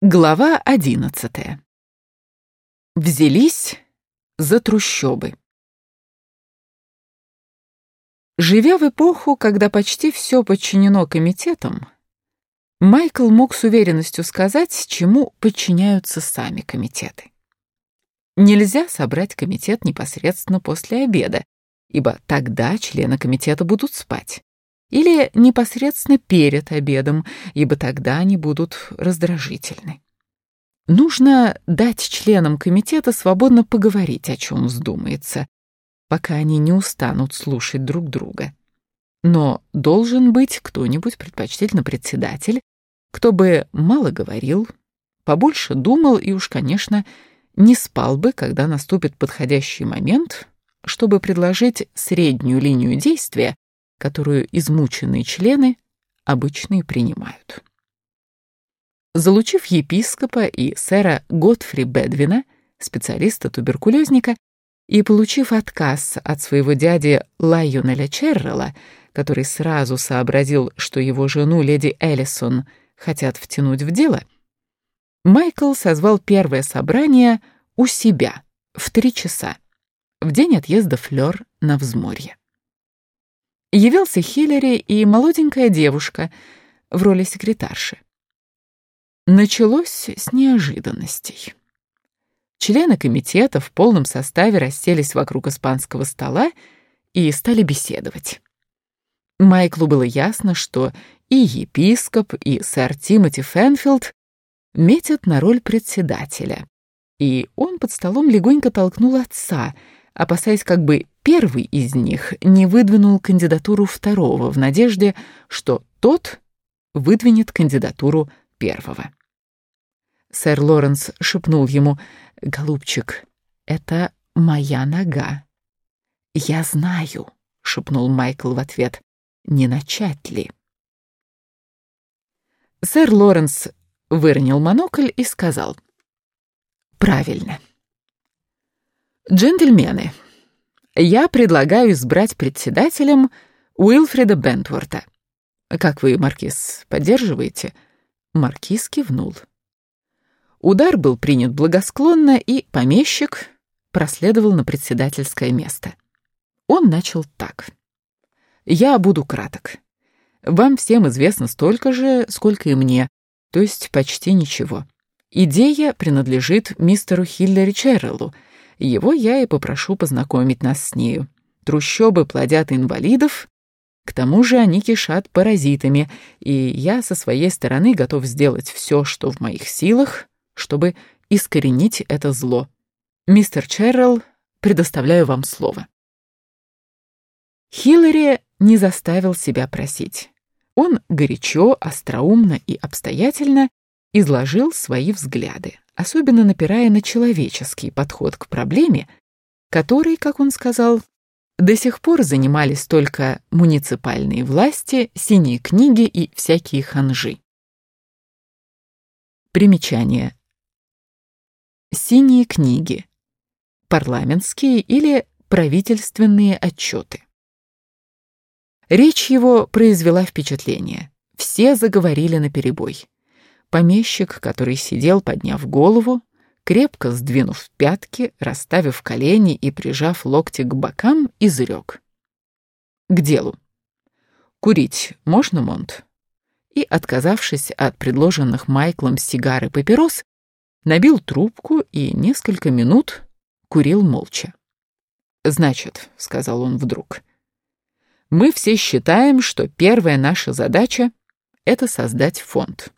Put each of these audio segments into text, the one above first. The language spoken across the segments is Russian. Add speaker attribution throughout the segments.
Speaker 1: Глава одиннадцатая. Взялись за трущобы. Живя в эпоху, когда почти все подчинено комитетам, Майкл мог с уверенностью сказать, чему подчиняются сами комитеты. Нельзя собрать комитет непосредственно после обеда, ибо тогда члены комитета будут спать. Или непосредственно перед обедом, ибо тогда они будут раздражительны. Нужно дать членам комитета свободно поговорить, о чем вздумается, пока они не устанут слушать друг друга. Но должен быть кто-нибудь, предпочтительно председатель, кто бы мало говорил, побольше думал и уж, конечно, не спал бы, когда наступит подходящий момент, чтобы предложить среднюю линию действия, которую измученные члены обычно и принимают. Залучив епископа и сэра Готфри Бедвина, специалиста-туберкулезника, и получив отказ от своего дяди Лайонеля Черрелла, который сразу сообразил, что его жену, леди Эллисон, хотят втянуть в дело, Майкл созвал первое собрание у себя в три часа, в день отъезда Флёр на взморье. Явился Хиллери и молоденькая девушка в роли секретарши. Началось с неожиданностей. Члены комитета в полном составе расселись вокруг испанского стола и стали беседовать. Майклу было ясно, что и епископ, и сэр Тимоти Фенфилд метят на роль председателя. И он под столом легонько толкнул отца, опасаясь, как бы первый из них не выдвинул кандидатуру второго в надежде, что тот выдвинет кандидатуру первого. Сэр Лоренс шепнул ему, «Голубчик, это моя нога». «Я знаю», — шепнул Майкл в ответ, «не начать ли?» Сэр Лоренс выронил монокль и сказал, «Правильно. Джентльмены, я предлагаю избрать председателем Уилфреда Бентворта. Как вы, Маркиз, поддерживаете?» Маркиз кивнул. Удар был принят благосклонно, и помещик проследовал на председательское место. Он начал так. «Я буду краток. Вам всем известно столько же, сколько и мне, то есть почти ничего. Идея принадлежит мистеру Хиллери Черреллу. Его я и попрошу познакомить нас с нею. Трущобы плодят инвалидов, к тому же они кишат паразитами, и я со своей стороны готов сделать все, что в моих силах, чтобы искоренить это зло. Мистер Черрелл, предоставляю вам слово. Хиллари не заставил себя просить. Он горячо, остроумно и обстоятельно изложил свои взгляды, особенно напирая на человеческий подход к проблеме, который, как он сказал, до сих пор занимались только муниципальные власти, синие книги и всякие ханжи. Примечание. Синие книги. Парламентские или правительственные отчеты. Речь его произвела впечатление. Все заговорили наперебой. Помещик, который сидел, подняв голову, крепко сдвинув пятки, расставив колени и прижав локти к бокам, изрек. «К делу. Курить можно, Монт?» И, отказавшись от предложенных Майклом сигар и папирос, набил трубку и несколько минут курил молча. «Значит», — сказал он вдруг, — «мы все считаем, что первая наша задача — это создать фонд».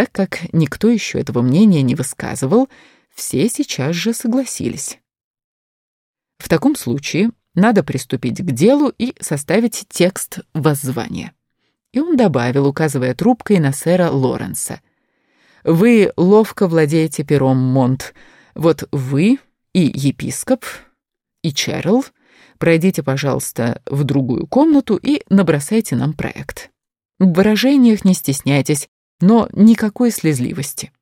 Speaker 1: Так как никто еще этого мнения не высказывал, все сейчас же согласились. В таком случае надо приступить к делу и составить текст воззвания. И он добавил, указывая трубкой на сэра Лоренса — вы ловко владеете пером, Монт. Вот вы и епископ, и Чарл пройдите, пожалуйста, в другую комнату и набросайте нам проект. В выражениях не стесняйтесь, но никакой слезливости.